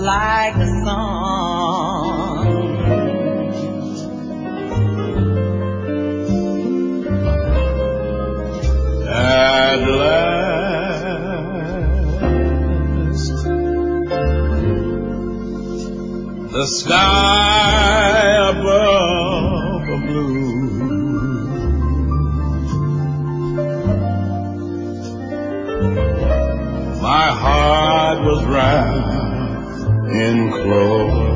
like a song. At last, the sky above the blue. My heart was wrapped in clover.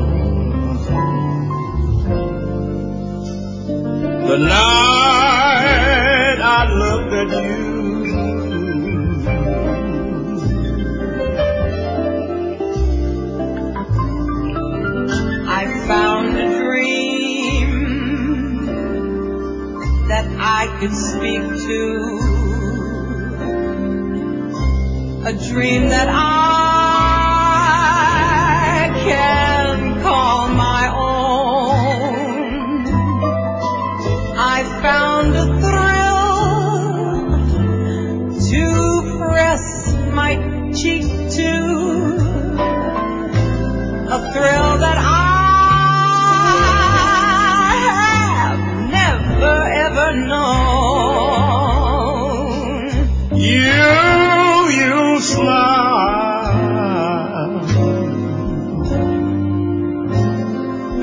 The night I looked at you. I found a dream that I could speak to. A dream that I I found a thrill to press my cheek to a thrill that I have never ever known. You, you smile.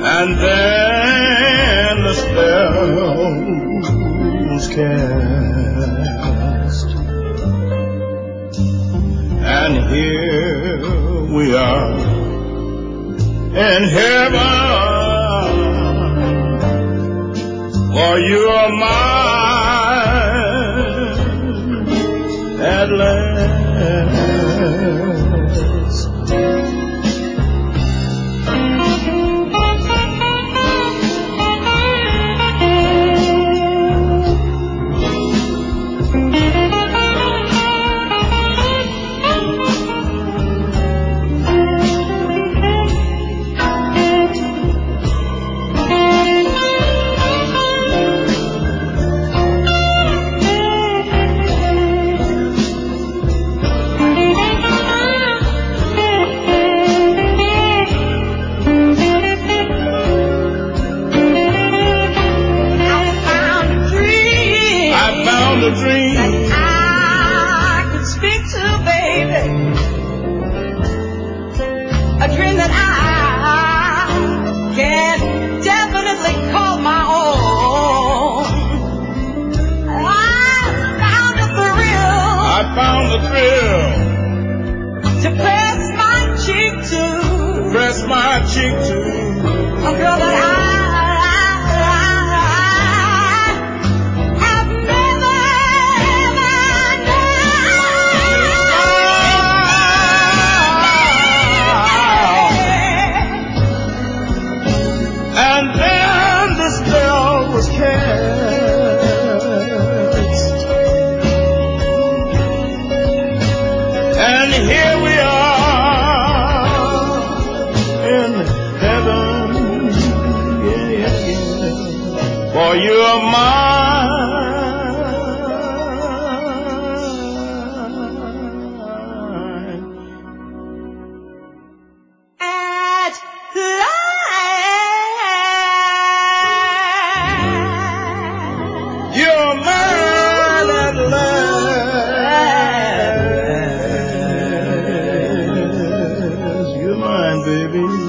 And then was. And here we are in heaven. For you are mine at last. you're mine. At last, you're mine at last. You're mine, baby.